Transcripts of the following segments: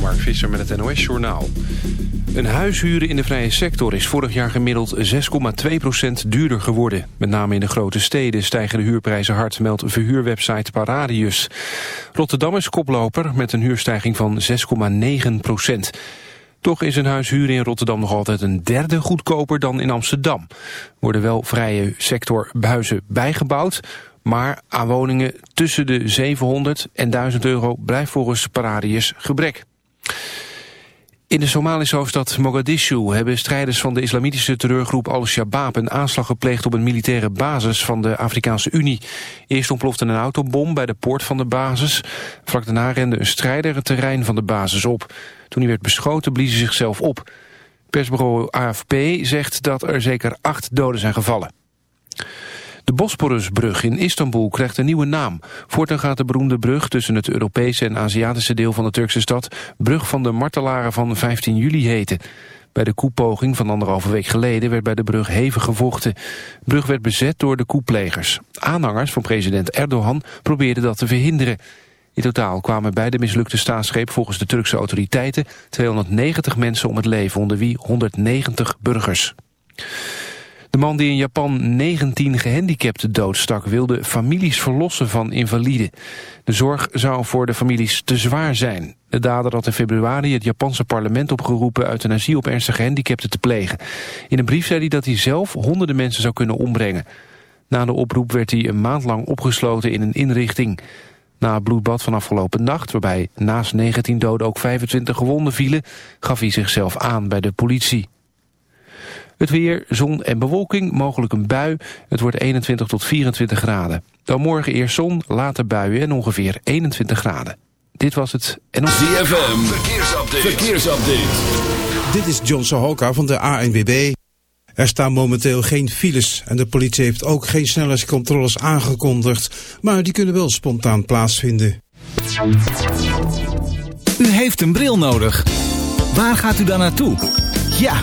Mark Visser met het NOS Journaal. Een huis huren in de vrije sector is vorig jaar gemiddeld 6,2% duurder geworden. Met name in de grote steden stijgen de huurprijzen hard, meldt verhuurwebsite Paradius. Rotterdam is koploper met een huurstijging van 6,9% Toch is een huis in Rotterdam nog altijd een derde goedkoper dan in Amsterdam. Worden wel vrije sector huizen bijgebouwd, maar aan woningen tussen de 700 en 1000 euro blijft volgens Paradius gebrek. In de Somalische hoofdstad Mogadishu hebben strijders van de islamitische terreurgroep Al-Shabaab een aanslag gepleegd op een militaire basis van de Afrikaanse Unie. Eerst ontplofte een autobom bij de poort van de basis. Vlak daarna rende een strijder het terrein van de basis op. Toen hij werd beschoten blies hij zichzelf op. Persbureau AFP zegt dat er zeker acht doden zijn gevallen. De Bosporusbrug in Istanbul krijgt een nieuwe naam. Voortaan gaat de beroemde brug tussen het Europese en Aziatische deel van de Turkse stad... Brug van de Martelaren van 15 juli heten. Bij de koepoging van anderhalve week geleden werd bij de brug hevig gevochten. De brug werd bezet door de koeplegers. Aanhangers van president Erdogan probeerden dat te verhinderen. In totaal kwamen bij de mislukte staatsgreep volgens de Turkse autoriteiten 290 mensen om het leven, onder wie 190 burgers. De man die in Japan 19 gehandicapten doodstak... wilde families verlossen van invaliden. De zorg zou voor de families te zwaar zijn. De dader had in februari het Japanse parlement opgeroepen... euthanasie op ernstige gehandicapten te plegen. In een brief zei hij dat hij zelf honderden mensen zou kunnen ombrengen. Na de oproep werd hij een maand lang opgesloten in een inrichting. Na het bloedbad van afgelopen nacht, waarbij naast 19 doden ook 25 gewonden vielen... gaf hij zichzelf aan bij de politie. Het weer, zon en bewolking, mogelijk een bui. Het wordt 21 tot 24 graden. Dan morgen eerst zon, later buien en ongeveer 21 graden. Dit was het en ZFM, verkeersupdate. verkeersupdate. Dit is John Sohoka van de ANWB. Er staan momenteel geen files en de politie heeft ook geen snelheidscontroles aangekondigd. Maar die kunnen wel spontaan plaatsvinden. U heeft een bril nodig. Waar gaat u dan naartoe? Ja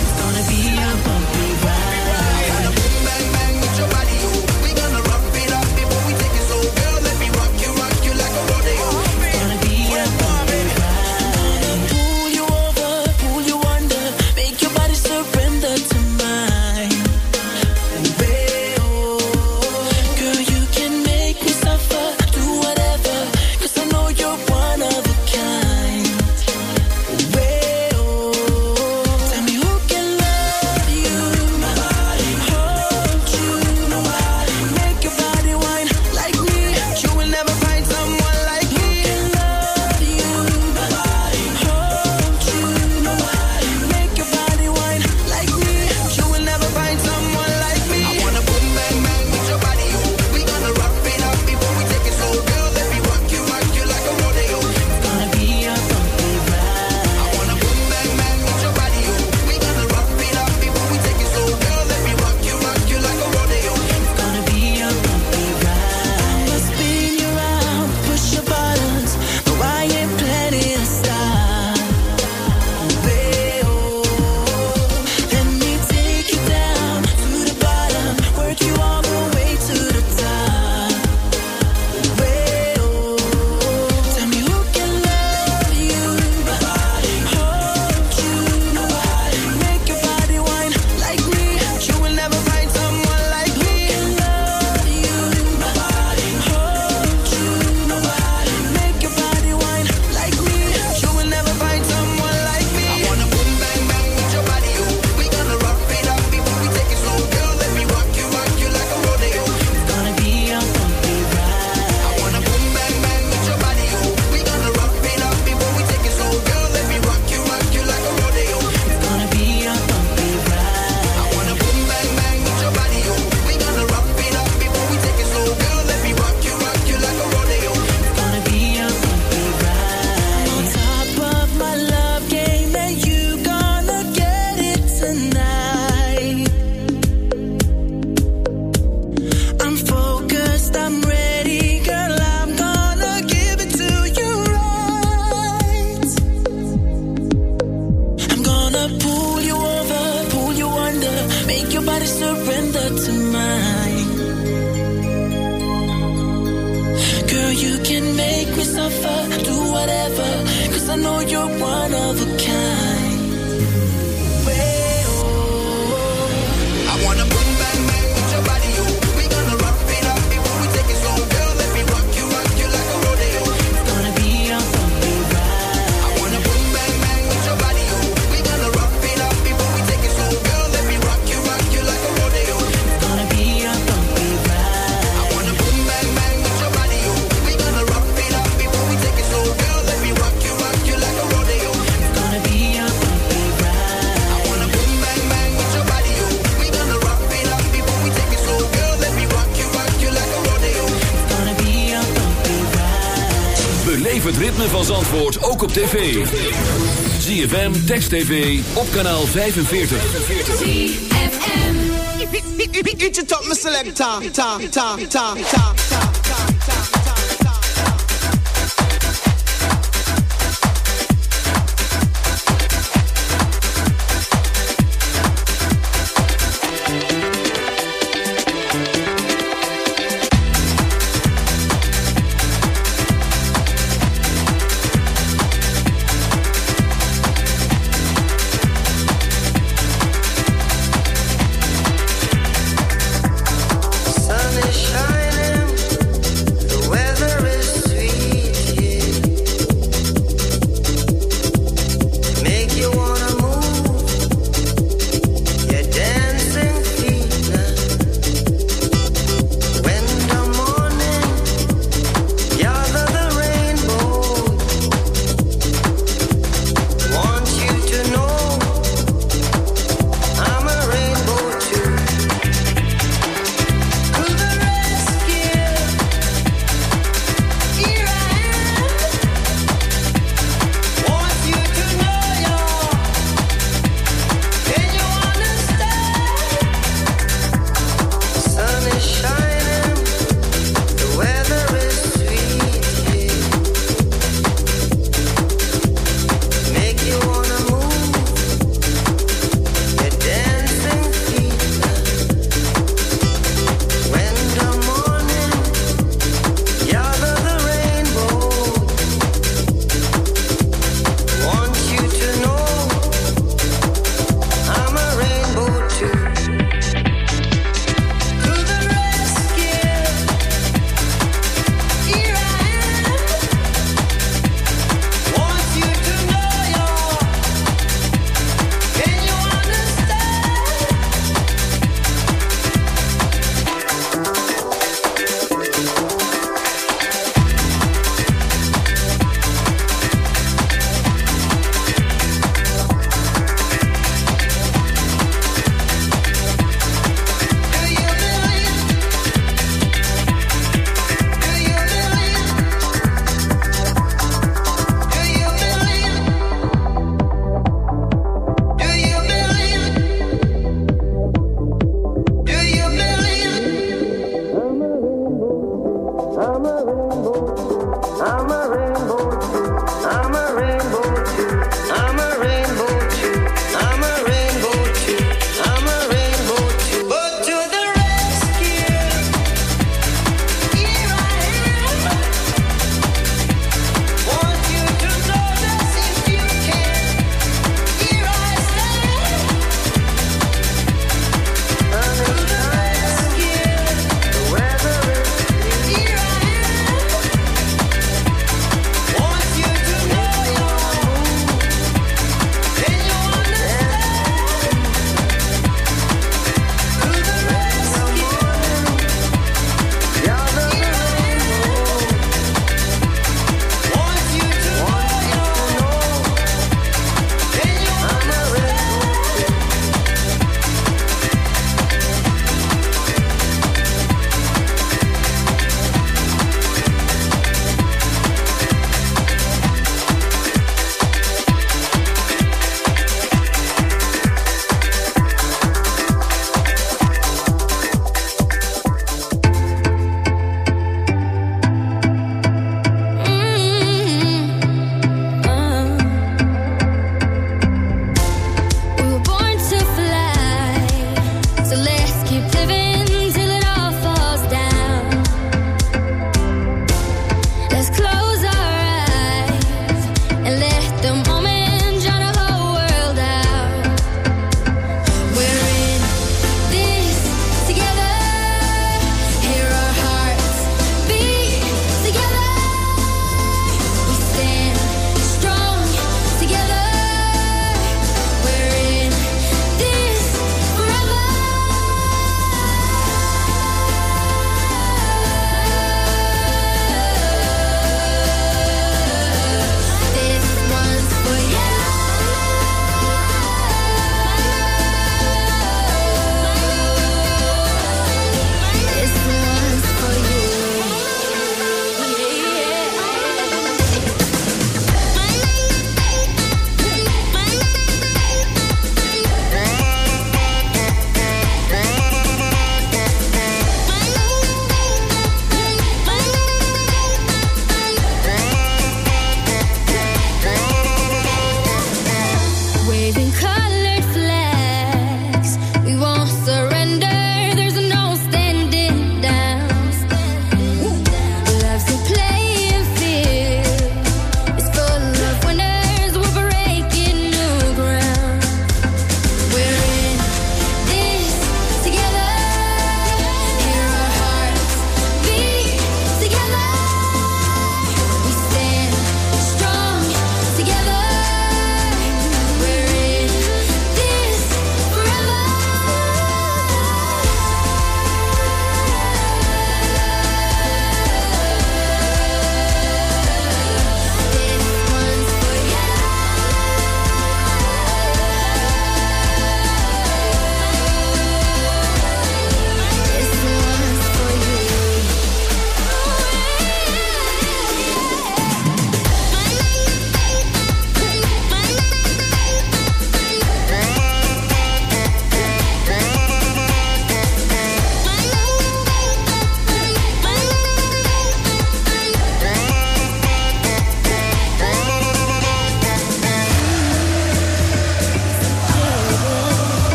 tv. ZFM, Text TV, op kanaal 45. ZFM. It's a top selector, ta, ta, ta, ta, ta, ta, ta.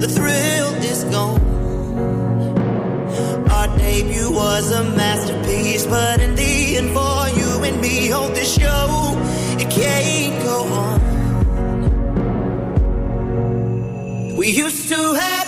the thrill is gone. Our debut was a masterpiece, but in the end, for you and me on this show, it can't go on. We used to have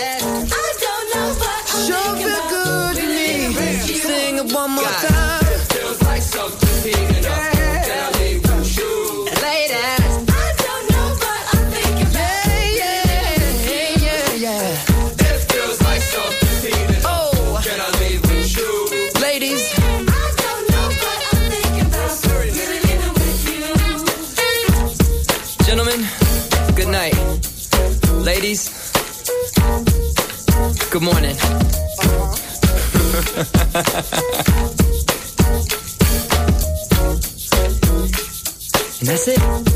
one more. and that's it.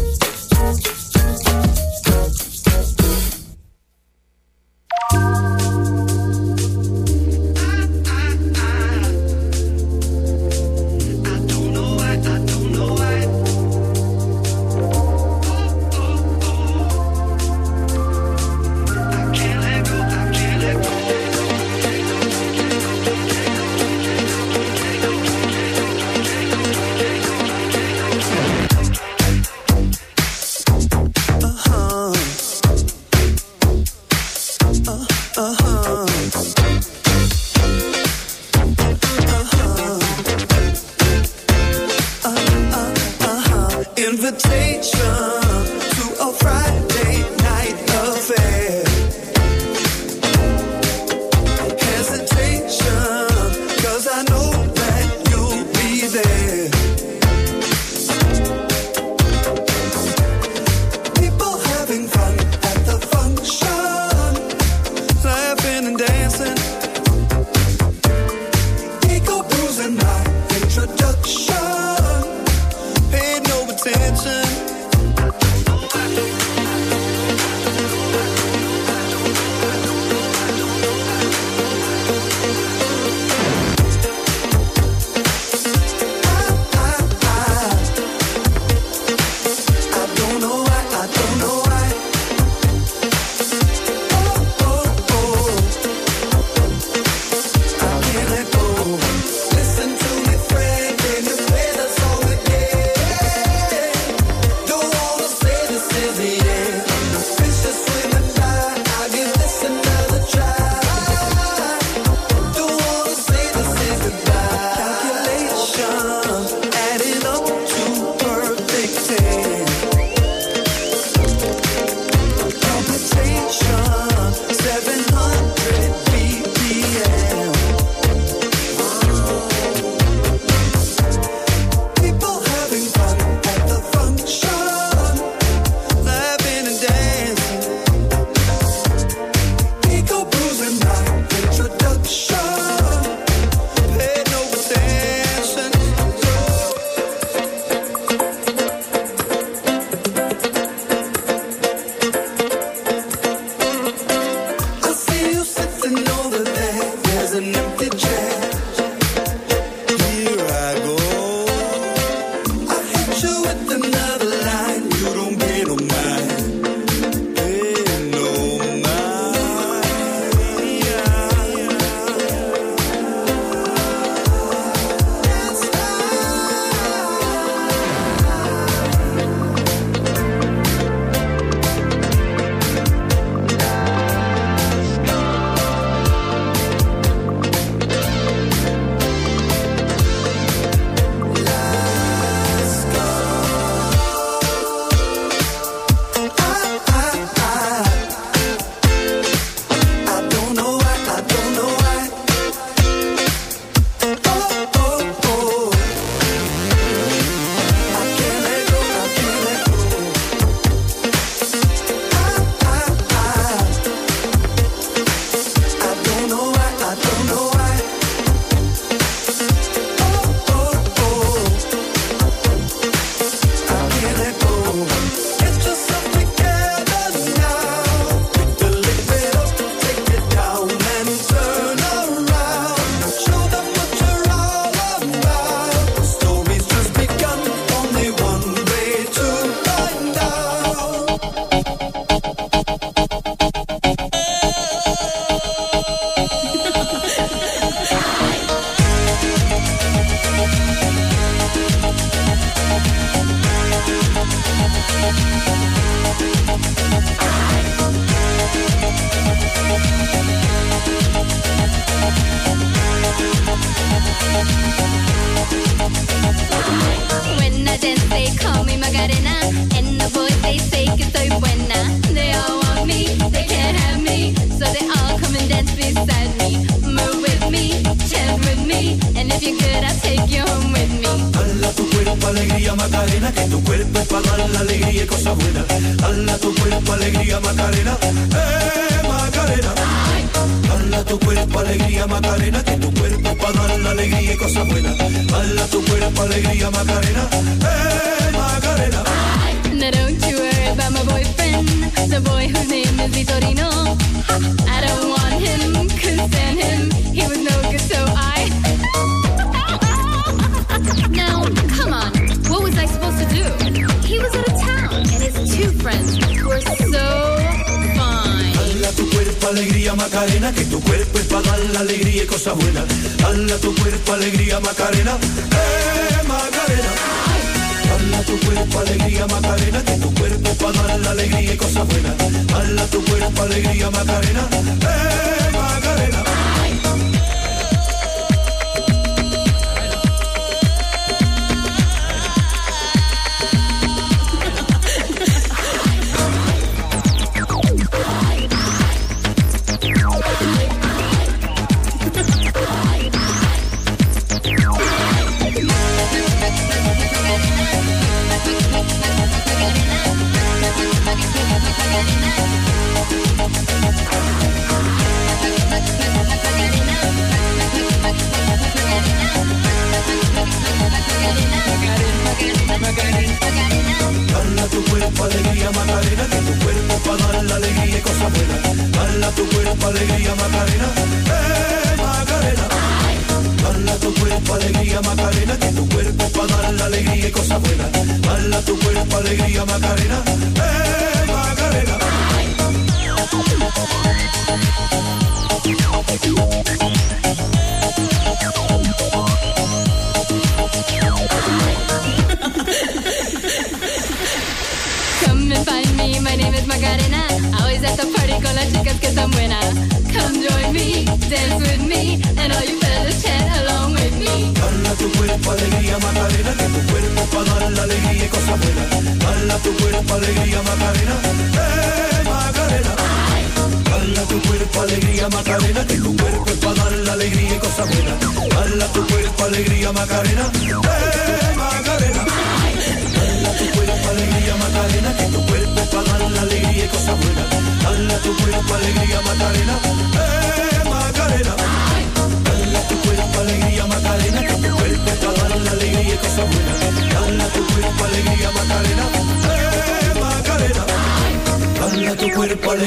ocean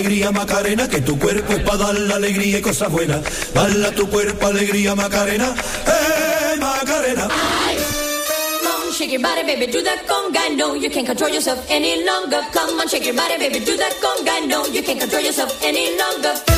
alegría Macarena, que tu cuerpo es para dar la alegría y cosas buenas. Dala tu cuerpo alegría Macarena, eh Macarena. Come on, shake your body, baby, do that conga. No, you can't control yourself any longer. Come on, shake your body, baby, do that conga. No, you can't control yourself any longer.